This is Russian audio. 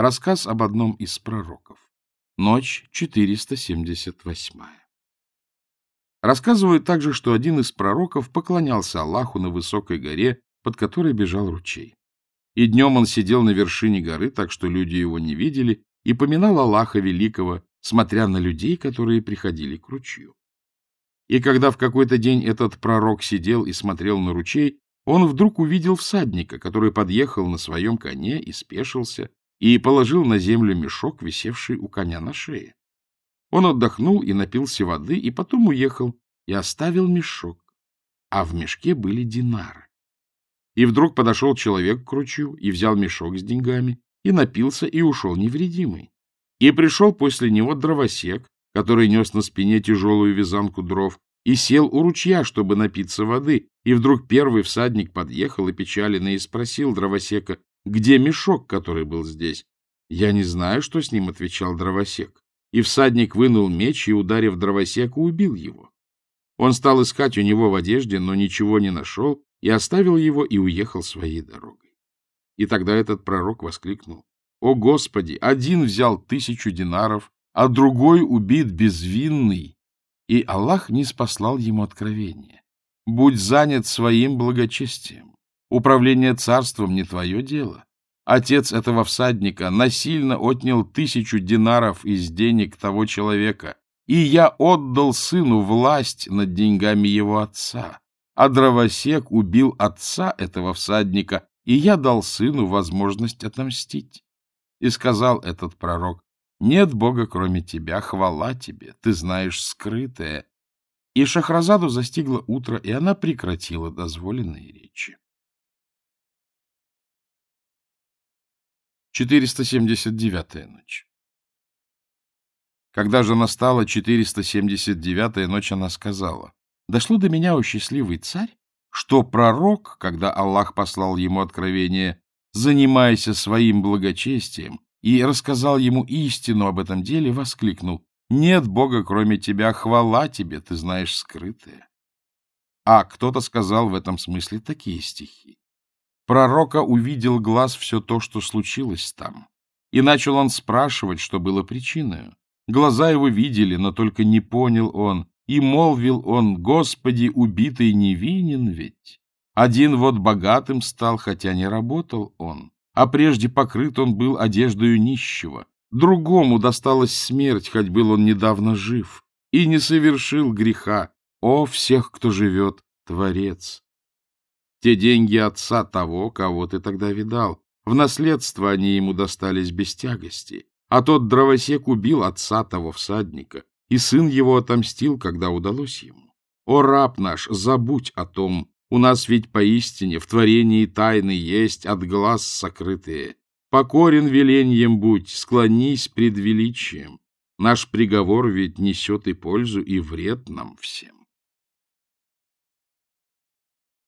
Рассказ об одном из пророков. Ночь 478. Рассказывают также, что один из пророков поклонялся Аллаху на высокой горе, под которой бежал ручей. И днем он сидел на вершине горы, так что люди его не видели, и поминал Аллаха Великого, смотря на людей, которые приходили к ручью. И когда в какой-то день этот пророк сидел и смотрел на ручей, он вдруг увидел всадника, который подъехал на своем коне и спешился, и положил на землю мешок, висевший у коня на шее. Он отдохнул и напился воды, и потом уехал, и оставил мешок, а в мешке были динары. И вдруг подошел человек к ручью и взял мешок с деньгами, и напился, и ушел невредимый. И пришел после него дровосек, который нес на спине тяжелую вязанку дров, и сел у ручья, чтобы напиться воды, и вдруг первый всадник подъехал и печаленно и спросил дровосека, где мешок, который был здесь. «Я не знаю, что с ним», — отвечал дровосек. И всадник вынул меч и, ударив дровосека, убил его. Он стал искать у него в одежде, но ничего не нашел, и оставил его и уехал своей дорогой. И тогда этот пророк воскликнул, «О Господи, один взял тысячу динаров, а другой убит безвинный!» И Аллах не спаслал ему откровение. «Будь занят своим благочестием. Управление царством не твое дело. Отец этого всадника насильно отнял тысячу динаров из денег того человека, и я отдал сыну власть над деньгами его отца а дровосек убил отца этого всадника, и я дал сыну возможность отомстить. И сказал этот пророк, нет Бога, кроме тебя, хвала тебе, ты знаешь скрытое. И Шахразаду застигло утро, и она прекратила дозволенные речи. 479-я ночь Когда же настала 479-я ночь, она сказала, Дошло до меня, о счастливый царь, что пророк, когда Аллах послал ему откровение, занимаясь своим благочестием, и рассказал ему истину об этом деле, воскликнул, «Нет Бога, кроме тебя, хвала тебе, ты знаешь скрытое». А кто-то сказал в этом смысле такие стихи. Пророка увидел глаз все то, что случилось там, и начал он спрашивать, что было причиной. Глаза его видели, но только не понял он, и молвил он, Господи, убитый невинен ведь. Один вот богатым стал, хотя не работал он, а прежде покрыт он был одеждою нищего. Другому досталась смерть, хоть был он недавно жив, и не совершил греха. О, всех, кто живет, Творец! Те деньги отца того, кого ты тогда видал, в наследство они ему достались без тягости, а тот дровосек убил отца того всадника, и сын его отомстил, когда удалось ему. О, раб наш, забудь о том, у нас ведь поистине в творении тайны есть от глаз сокрытые. Покорен веленьем будь, склонись пред величием. Наш приговор ведь несет и пользу, и вред нам всем.